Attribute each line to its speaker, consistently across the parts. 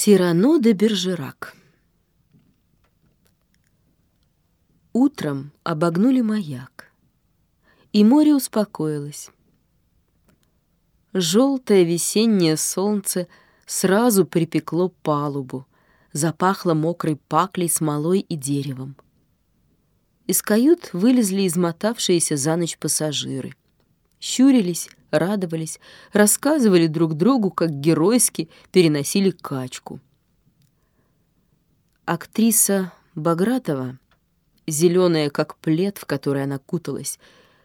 Speaker 1: Сирано де Бержерак Утром обогнули маяк, и море успокоилось. Желтое весеннее солнце сразу припекло палубу, запахло мокрой паклей, смолой и деревом. Из кают вылезли измотавшиеся за ночь пассажиры. Щурились, радовались, рассказывали друг другу, как геройски переносили качку. Актриса Багратова, зеленая как плед, в который она куталась,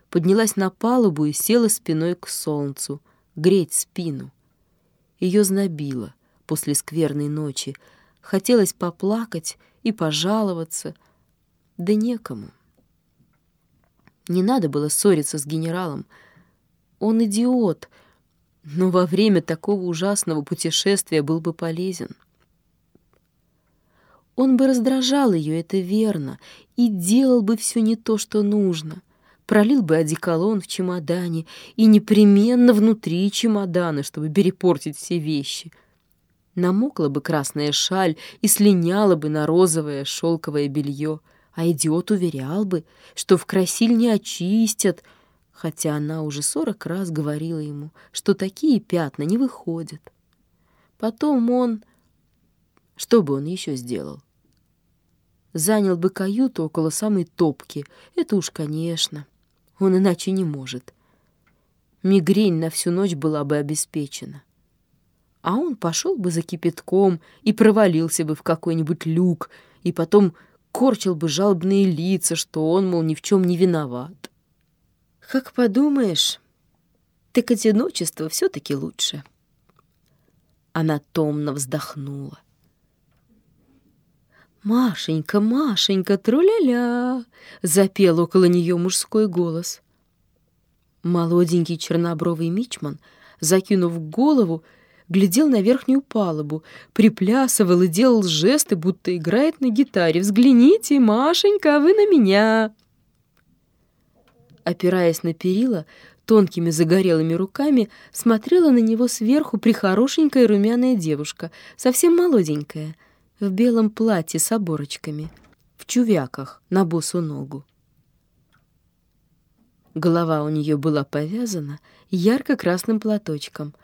Speaker 1: поднялась на палубу и села спиной к солнцу, греть спину. Ее знобило после скверной ночи, хотелось поплакать и пожаловаться, да некому. Не надо было ссориться с генералом, он идиот, но во время такого ужасного путешествия был бы полезен. Он бы раздражал ее, это верно, и делал бы все не то, что нужно. Пролил бы одеколон в чемодане и непременно внутри чемодана, чтобы перепортить все вещи. Намокла бы красная шаль и слиняла бы на розовое шелковое белье, а идиот уверял бы, что в красиль не очистят — хотя она уже сорок раз говорила ему, что такие пятна не выходят. Потом он... Что бы он еще сделал? Занял бы каюту около самой топки. Это уж, конечно. Он иначе не может. Мигрень на всю ночь была бы обеспечена. А он пошел бы за кипятком и провалился бы в какой-нибудь люк, и потом корчил бы жалобные лица, что он, мол, ни в чем не виноват. Как подумаешь, так одиночество все-таки лучше. Она томно вздохнула. «Машенька, Машенька, тру-ля-ля!» — запел около нее мужской голос. Молоденький чернобровый мичман, закинув голову, глядел на верхнюю палубу, приплясывал и делал жесты, будто играет на гитаре. «Взгляните, Машенька, вы на меня!» Опираясь на перила, тонкими загорелыми руками смотрела на него сверху прихорошенькая румяная девушка, совсем молоденькая, в белом платье с оборочками, в чувяках на босу ногу. Голова у нее была повязана ярко-красным платочком.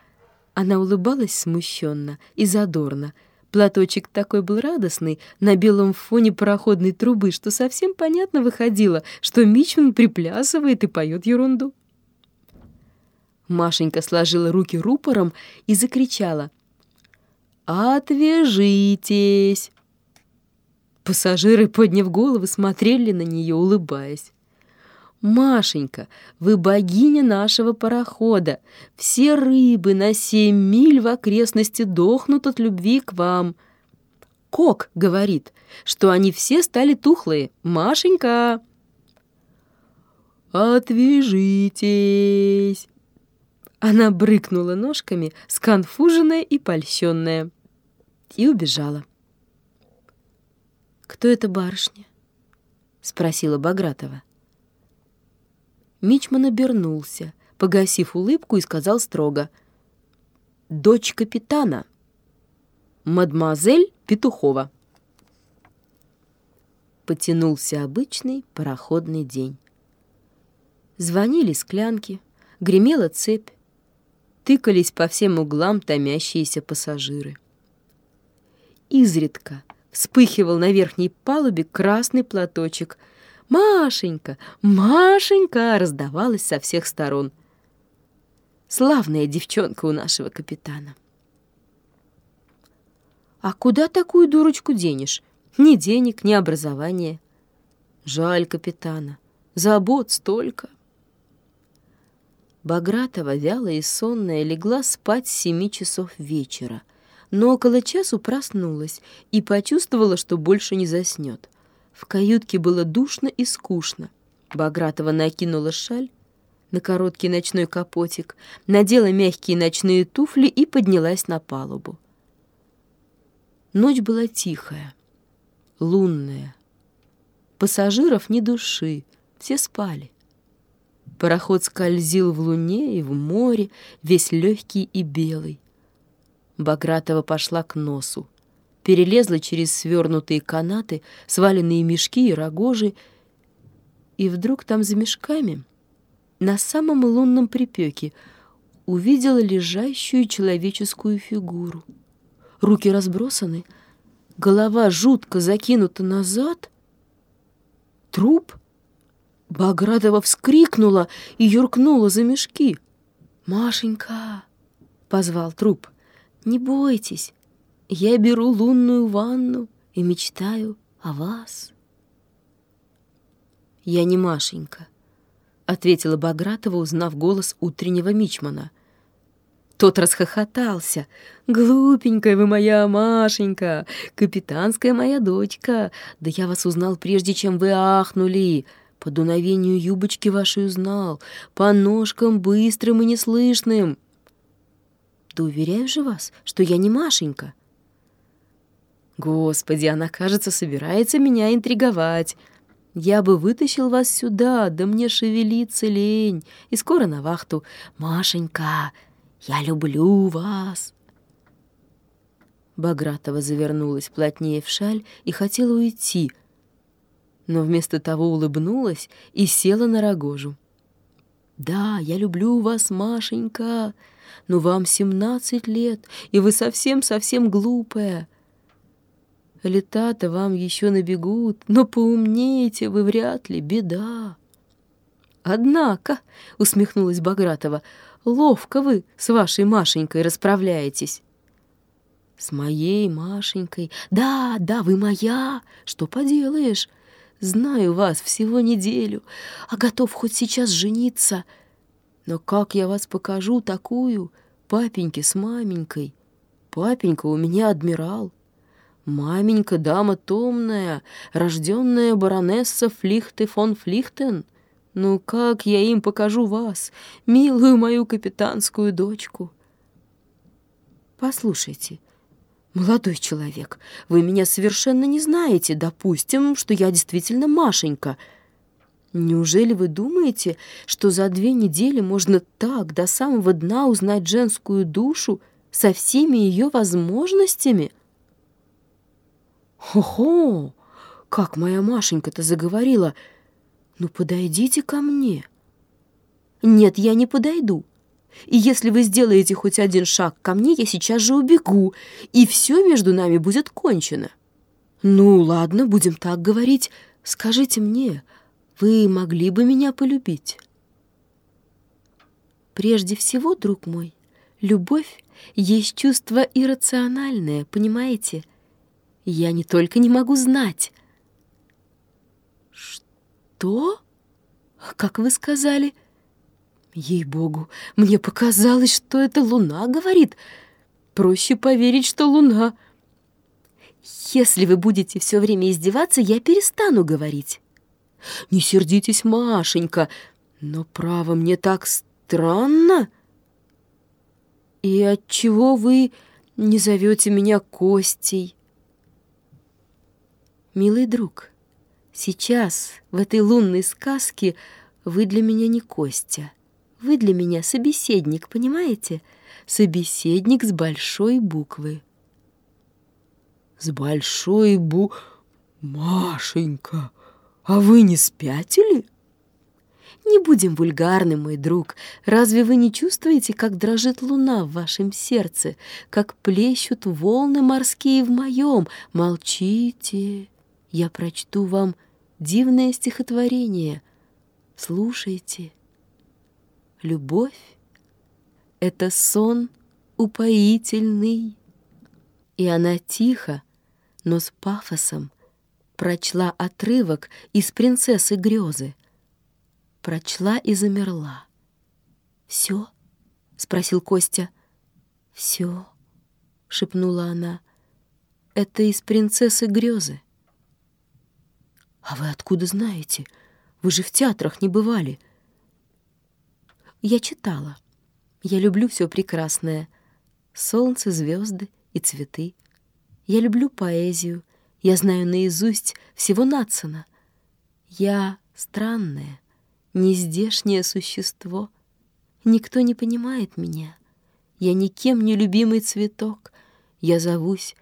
Speaker 1: Она улыбалась смущенно и задорно, Платочек такой был радостный на белом фоне пароходной трубы, что совсем понятно выходило, что Мичман приплясывает и поет ерунду. Машенька сложила руки рупором и закричала «Отвяжитесь!». Пассажиры, подняв головы, смотрели на нее, улыбаясь. «Машенька, вы богиня нашего парохода. Все рыбы на семь миль в окрестности дохнут от любви к вам». Кок говорит, что они все стали тухлые. Машенька! «Отвяжитесь!» Она брыкнула ножками, сконфуженная и польщенная, и убежала. «Кто эта барышня?» — спросила Багратова. Мичман обернулся, погасив улыбку, и сказал строго. «Дочь капитана, мадемуазель Петухова». Потянулся обычный пароходный день. Звонили склянки, гремела цепь, тыкались по всем углам томящиеся пассажиры. Изредка вспыхивал на верхней палубе красный платочек — «Машенька! Машенька!» раздавалась со всех сторон. Славная девчонка у нашего капитана. А куда такую дурочку денешь? Ни денег, ни образования. Жаль капитана. Забот столько. Багратова, вялая и сонная, легла спать с семи часов вечера, но около часу проснулась и почувствовала, что больше не заснет. В каютке было душно и скучно. Багратова накинула шаль на короткий ночной капотик, надела мягкие ночные туфли и поднялась на палубу. Ночь была тихая, лунная. Пассажиров ни души, все спали. Пароход скользил в луне и в море, весь легкий и белый. Багратова пошла к носу, перелезла через свернутые канаты, сваленные мешки и рогожи, и вдруг там за мешками, на самом лунном припеке, увидела лежащую человеческую фигуру. Руки разбросаны, голова жутко закинута назад. Труп? Багратова вскрикнула и юркнула за мешки. «Машенька!» — позвал труп. «Не бойтесь, я беру лунную ванну и мечтаю о вас». «Я не Машенька», — ответила Багратова, узнав голос утреннего мичмана. Тот расхохотался. «Глупенькая вы моя Машенька, капитанская моя дочка, да я вас узнал прежде, чем вы ахнули. По дуновению юбочки вашей узнал, по ножкам быстрым и неслышным. Да уверяю же вас, что я не Машенька. Господи, она, кажется, собирается меня интриговать. Я бы вытащил вас сюда, да мне шевелиться лень. И скоро на вахту. Машенька, я люблю вас. Багратова завернулась плотнее в шаль и хотела уйти, но вместо того улыбнулась и села на рогожу. «Да, я люблю вас, Машенька, но вам семнадцать лет, и вы совсем-совсем глупая. Лета-то вам еще набегут, но поумнеете вы вряд ли, беда». «Однако», — усмехнулась Багратова, — «ловко вы с вашей Машенькой расправляетесь». «С моей Машенькой? Да, да, вы моя! Что поделаешь? Знаю вас всего неделю, а готов хоть сейчас жениться. Но как я вас покажу такую, папеньке с маменькой? Папенька у меня адмирал. Маменька дама томная, рожденная баронесса Флихте фон Флихтен. Ну как я им покажу вас, милую мою капитанскую дочку? Послушайте, «Молодой человек, вы меня совершенно не знаете. Допустим, что я действительно Машенька. Неужели вы думаете, что за две недели можно так до самого дна узнать женскую душу со всеми ее возможностями?» «Хо-хо! Как моя Машенька-то заговорила! Ну, подойдите ко мне!» «Нет, я не подойду. И если вы сделаете хоть один шаг ко мне, я сейчас же убегу, и все между нами будет кончено. Ну, ладно, будем так говорить. Скажите мне, вы могли бы меня полюбить? Прежде всего, друг мой, любовь есть чувство иррациональное, понимаете? Я не только не могу знать. Что? Как вы сказали? — Ей-богу, мне показалось, что это луна говорит. Проще поверить, что луна. Если вы будете все время издеваться, я перестану говорить. Не сердитесь, Машенька, но право мне так странно. И отчего вы не зовете меня Костей? Милый друг, сейчас, в этой лунной сказке, вы для меня не Костя. Вы для меня собеседник, понимаете? Собеседник с большой буквы. С большой бу... Машенька, а вы не спятили? Не будем вульгарны, мой друг. Разве вы не чувствуете, как дрожит луна в вашем сердце, как плещут волны морские в моем? Молчите, я прочту вам дивное стихотворение. Слушайте. Любовь — это сон упоительный. И она тихо, но с пафосом прочла отрывок из «Принцессы грезы». Прочла и замерла. «Все?» — спросил Костя. «Все», — шепнула она. «Это из «Принцессы грезы». «А вы откуда знаете? Вы же в театрах не бывали». Я читала. Я люблю все прекрасное. Солнце, звезды и цветы. Я люблю поэзию. Я знаю наизусть всего Натсона. Я странное, нездешнее существо. Никто не понимает меня. Я никем не любимый цветок. Я зовусь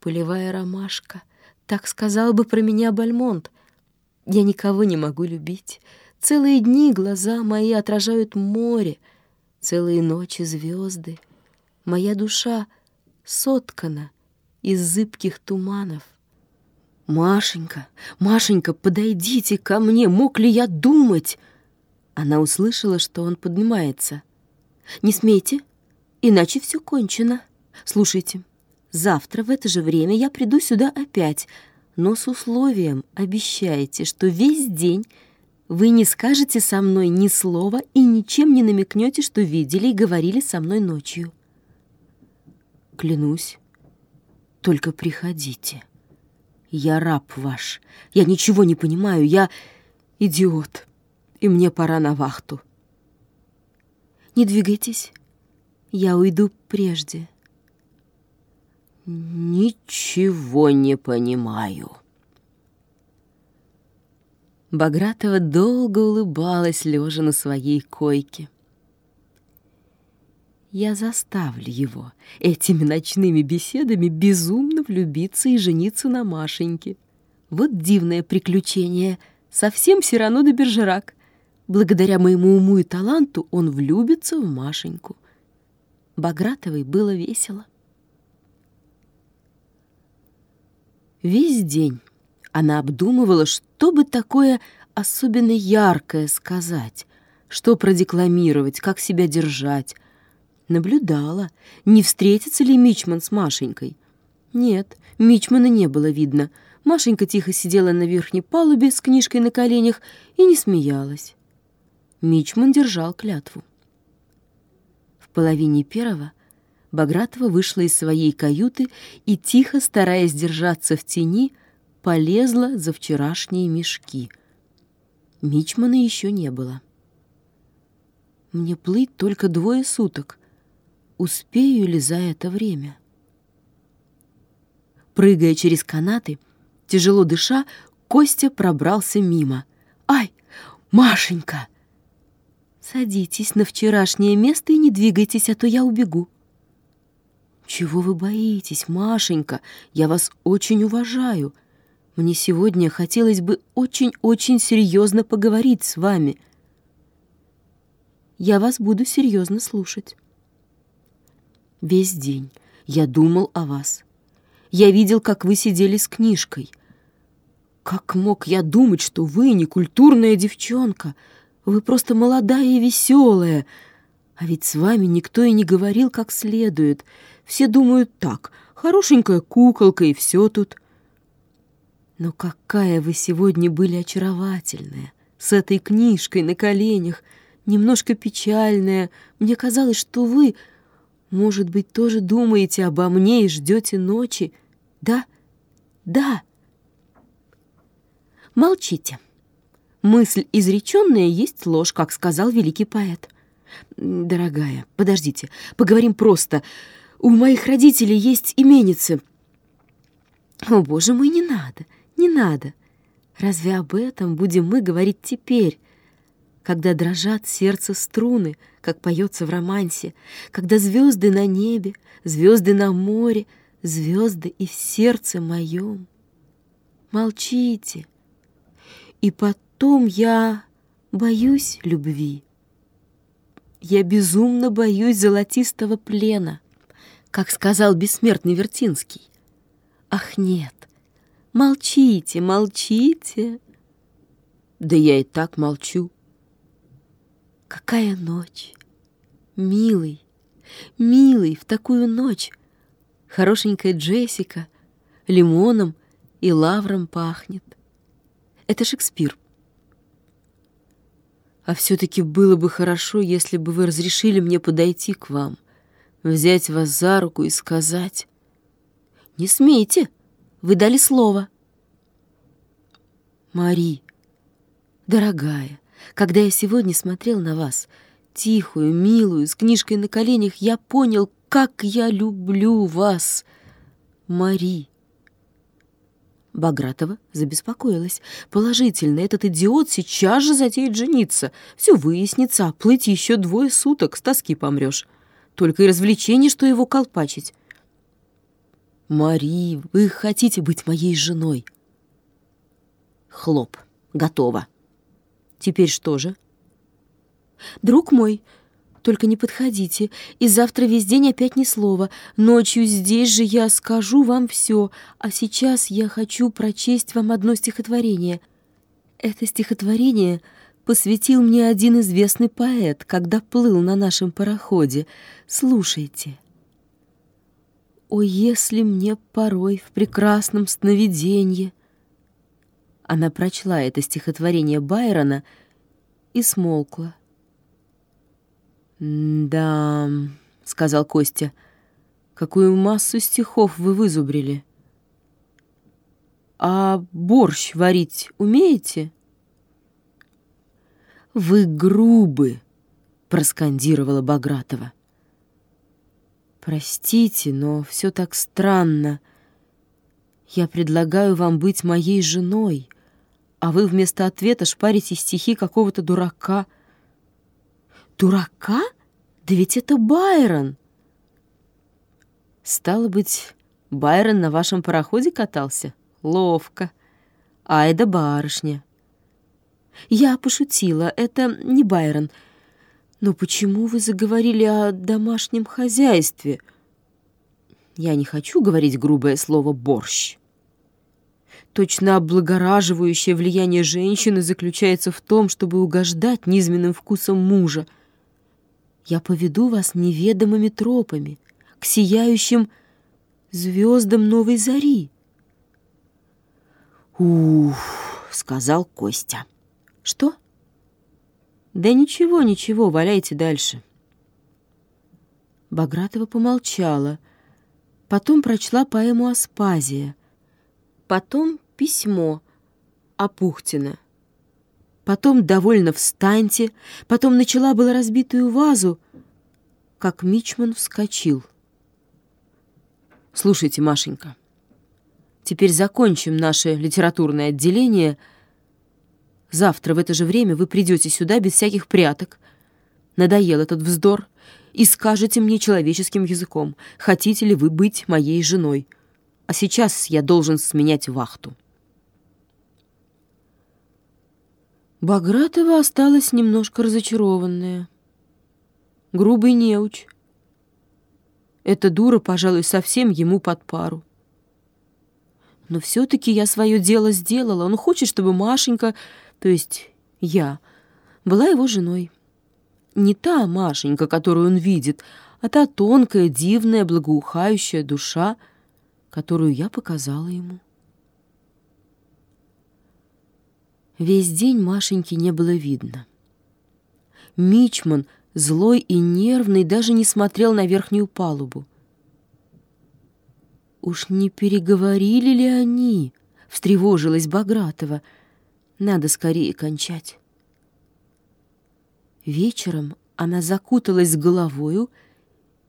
Speaker 1: полевая ромашка. Так сказал бы про меня Бальмонт. Я никого не могу любить. Целые дни глаза мои отражают море, целые ночи звезды. Моя душа соткана из зыбких туманов. «Машенька, Машенька, подойдите ко мне, мог ли я думать?» Она услышала, что он поднимается. «Не смейте, иначе все кончено. Слушайте, завтра в это же время я приду сюда опять, но с условием обещайте, что весь день вы не скажете со мной ни слова и ничем не намекнете, что видели и говорили со мной ночью. Клянусь, только приходите. Я раб ваш. Я ничего не понимаю. Я идиот. И мне пора на вахту. Не двигайтесь. Я уйду прежде. Ничего не понимаю. Багратова долго улыбалась, лежа на своей койке. Я заставлю его этими ночными беседами безумно влюбиться и жениться на Машеньке. Вот дивное приключение. Совсем Сирано де Бержерак. Благодаря моему уму и таланту он влюбится в Машеньку. Багратовой было весело. Весь день она обдумывала, что бы такое особенно яркое сказать, что продекламировать, как себя держать, Наблюдала, не встретится ли Мичман с Машенькой. Нет, Мичмана не было видно. Машенька тихо сидела на верхней палубе с книжкой на коленях и не смеялась. Мичман держал клятву. В половине первого Багратова вышла из своей каюты и, тихо, стараясь держаться в тени, полезла за вчерашние мешки. Мичмана еще не было. «Мне плыть только двое суток», успею ли за это время. Прыгая через канаты, тяжело дыша, Костя пробрался мимо. «Ай, Машенька!» «Садитесь на вчерашнее место и не двигайтесь, а то я убегу». «Чего вы боитесь, Машенька? Я вас очень уважаю. Мне сегодня хотелось бы очень-очень серьезно поговорить с вами». «Я вас буду серьезно слушать». Весь день я думал о вас. Я видел, как вы сидели с книжкой. Как мог я думать, что вы не культурная девчонка? Вы просто молодая и веселая. А ведь с вами никто и не говорил как следует. Все думают так, хорошенькая куколка и все тут. Но какая вы сегодня были очаровательная, с этой книжкой на коленях, немножко печальная. Мне казалось, что вы может быть, тоже думаете обо мне и ждете ночи? Да? Да. Молчите. Мысль изреченная есть ложь, как сказал великий поэт. Дорогая, подождите, поговорим просто. У моих родителей есть именицы. О, боже мой, не надо, не надо. Разве об этом будем мы говорить теперь? когда дрожат сердце струны, как поется в романсе, когда звезды на небе, звезды на море, звезды и в сердце моем. Молчите. И потом я боюсь любви. Я безумно боюсь золотистого плена, как сказал бессмертный Вертинский. Ах, нет, молчите, молчите. Да я и так молчу. Какая ночь! Милый, милый, в такую ночь Хорошенькая Джессика лимоном и лавром пахнет. Это Шекспир. А все-таки было бы хорошо, если бы вы разрешили мне подойти к вам, взять вас за руку и сказать... Не смейте, вы дали слово. Мари, дорогая, когда я сегодня смотрел на вас, тихую, милую, с книжкой на коленях, я понял, как я люблю вас, Мари. Багратова забеспокоилась. Положительно, этот идиот сейчас же затеет жениться. Все выяснится, а плыть еще двое суток, с тоски помрешь. Только и развлечение, что его колпачить. Мари, вы хотите быть моей женой? Хлоп. Готово. Теперь что же?
Speaker 2: Друг мой, только не подходите, и завтра весь день опять ни слова. Ночью здесь же я скажу вам все, а сейчас я хочу прочесть вам одно стихотворение. Это стихотворение посвятил мне один известный поэт, когда плыл на нашем пароходе. Слушайте. «О, если мне порой в прекрасном сновиденье...» Она прочла это стихотворение Байрона и смолкла.
Speaker 1: «Да», — сказал Костя, — «какую массу стихов вы вызубрили». «А борщ варить умеете?» «Вы грубы», — проскандировала Багратова. «Простите, но все так странно. Я предлагаю вам быть моей женой, а вы вместо ответа шпарите стихи какого-то дурака».
Speaker 2: «Дурака? Да ведь это Байрон!»
Speaker 1: «Стало быть, Байрон на вашем пароходе катался? Ловко. Ай да барышня!»
Speaker 2: «Я пошутила, это не Байрон». «Но почему вы заговорили о домашнем хозяйстве?»
Speaker 1: «Я не хочу говорить грубое слово «борщ». Точно облагораживающее влияние женщины заключается в том, чтобы угождать низменным вкусам мужа. Я поведу вас неведомыми тропами к сияющим звездам новой зари. «Уф!» — сказал Костя. «Что?» «Да ничего, ничего, валяйте дальше».
Speaker 2: Багратова помолчала, потом прочла поэму «Аспазия», потом письмо Апухтина. Потом «Довольно встаньте», потом начала было разбитую вазу, как Мичман вскочил.
Speaker 1: «Слушайте, Машенька, теперь закончим наше литературное отделение — Завтра в это же время вы придете сюда без всяких пряток. Надоел этот вздор. И скажете мне человеческим языком, хотите ли вы быть моей женой. А сейчас я должен сменять вахту.
Speaker 2: Багратова осталась немножко разочарованная. Грубый неуч. Эта дура, пожалуй, совсем ему под пару. Но все-таки я свое дело сделала. Он хочет, чтобы Машенька то есть я, была его женой. Не та Машенька, которую он видит, а та тонкая, дивная, благоухающая душа, которую я показала ему. Весь день Машеньки не было видно. Мичман, злой и нервный, даже не смотрел на верхнюю палубу. «Уж не переговорили ли они?» — встревожилась Багратова — надо скорее кончать. Вечером она закуталась головою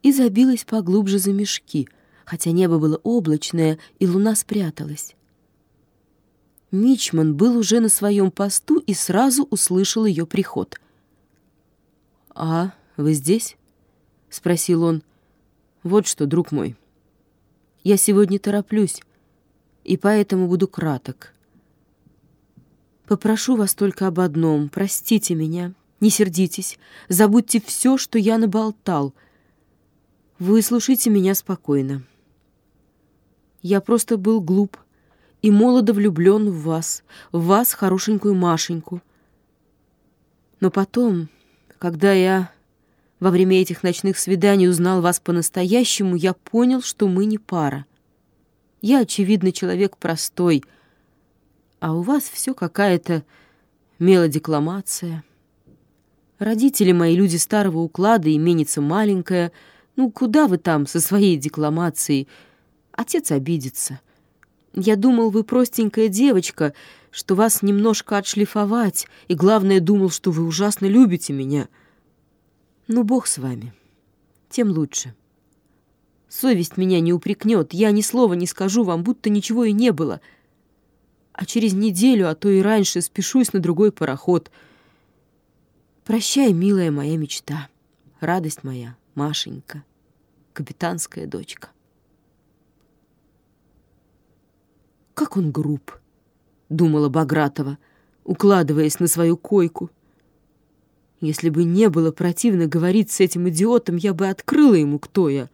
Speaker 2: и забилась поглубже за мешки, хотя небо было облачное, и луна спряталась. Мичман был уже на своем посту и сразу услышал ее приход.
Speaker 1: «А, вы здесь?» — спросил он. «Вот что, друг мой, я сегодня тороплюсь, и поэтому буду краток.
Speaker 2: Попрошу вас только об одном. Простите меня. Не сердитесь. Забудьте все, что я наболтал. Выслушайте меня спокойно. Я просто был глуп и молодо влюблен в вас, в вас, хорошенькую Машеньку. Но потом, когда я во время этих ночных свиданий узнал вас по-настоящему, я понял, что мы не пара. Я, очевидно, человек простой — а у вас все какая-то мелодекламация. Родители мои люди старого уклада, именится маленькая. Ну, куда вы там со своей декламацией? Отец обидится. Я думал, вы простенькая девочка, что вас немножко отшлифовать, и, главное, думал, что вы ужасно любите меня. Ну, бог с вами. Тем лучше. Совесть меня не упрекнет, я ни слова не скажу вам, будто ничего и не было — а через неделю, а то и раньше, спешусь на другой пароход. Прощай, милая моя мечта, радость моя, Машенька, капитанская дочка. как он груб, думала Багратова, укладываясь на свою койку. Если бы не было противно говорить с этим идиотом, я бы открыла ему, кто я.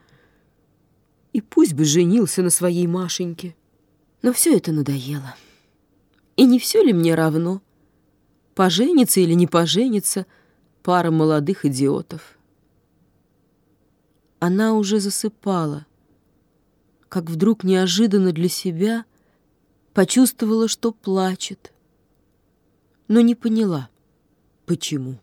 Speaker 2: И пусть бы женился на своей Машеньке. Но все это надоело. И не все ли мне равно? Пожениться или не пожениться пара молодых идиотов. Она уже засыпала, как вдруг неожиданно для себя почувствовала, что плачет, но не поняла, почему.